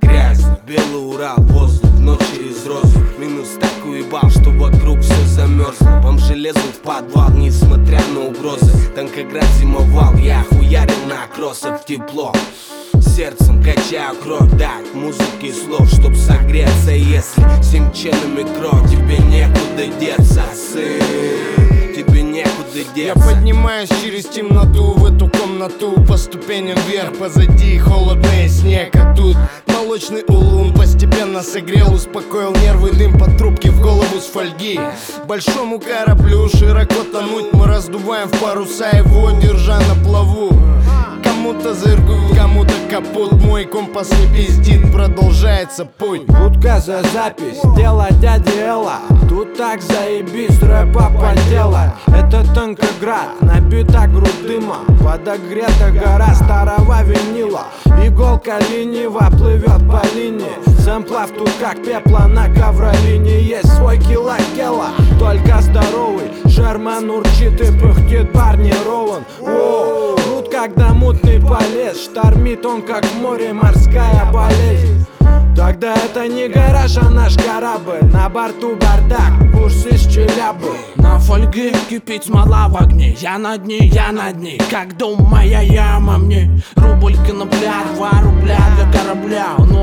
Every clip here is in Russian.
Грязно, белый Урал, воздух, но через розу. Минус так уебал, что вокруг все замерзло Бомжи лезут в подвал, несмотря на угрозы. Танкоград зимовал, я хуярил на кроссах тепло. Сердцем качаю кровь, дать музыки слов, чтоб согреться. Если всем членами кровь, тебе некуда деться Я поднимаюсь через темноту в эту комнату По ступеням вверх, позади холодный снег А тут молочный улун постепенно согрел Успокоил нервы, дым по трубке в голову с фольги. Большому кораблю широко тонуть Мы раздуваем в паруса его, держа на плаву. Кому-то зырку, кому-то капут Мой компас не пиздит, продолжается путь. Будка за запись, дело дяди Элла. Тут так заебись, рэпа подела. Это Танкоград, набита грудь дыма. Подогрета гора старого винила. Иголка лениво плывет по линии. Сэмплов тут как пепла на ковролине. Есть свой килокела, только здоровый. Шерман урчит и пыхтит Барни Роуэн Тут когда мутный полез. Штормит он как море морская болезнь Тогда это не гараж, а наш корабль. На борту бардак, курс из Челябы. На фольге кипит смола в огне. Я над ней, я над ней Как дом моя яма мне. Рубль конопля, два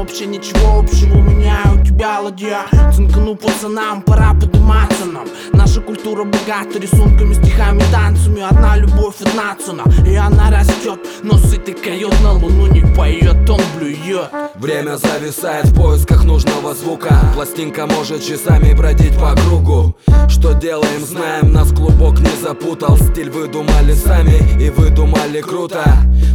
вообще ничего общего у меня и у тебя ладья. Цинкану пацанам, пора подниматься нам. Наша культура богата рисунками, стихами, танцами. Одна любовь, одна цена. И она растет Но сытый койот на луну не поет, он блюет. Время зависает в поисках нужного звука. Пластинка может часами бродить по кругу. Что делаем, знаем, нас клубок не запутал. Стиль выдумали сами и выдумали круто.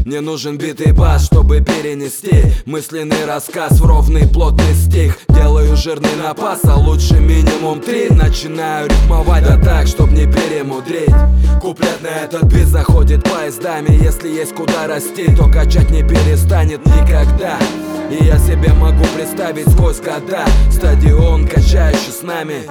Мне нужен битый бас, чтобы перенести Мысленный рассказ в ровный плотный стих. Делаю жирный напас, а лучше минимум три. Начинаю рифмовать, да так, чтоб не перемудрить. Куплет на этот бит заходит поездами. Если есть куда расти, то качать не перестанет никогда. И я себе могу представить сквозь года. Стадион, качающий с нами